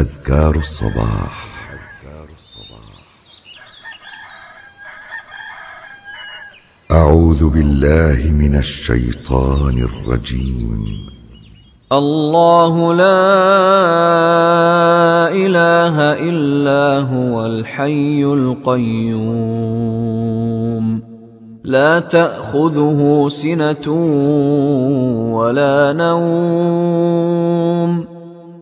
أذكار الصباح. أعوذ بالله من الشيطان الرجيم. الله لا إله إلا هو الحي القيوم. لا تأخذه سنة ولا نوم.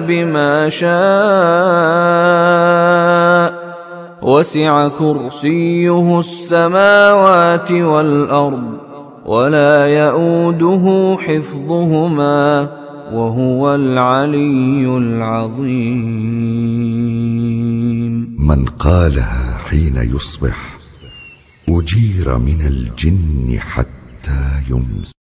بما شاء وسع كرسيه السماوات والأرض ولا يئوده حفظهما وهو العلي العظيم. من قالها حين يصبح أجير من الجن حتى يمسك.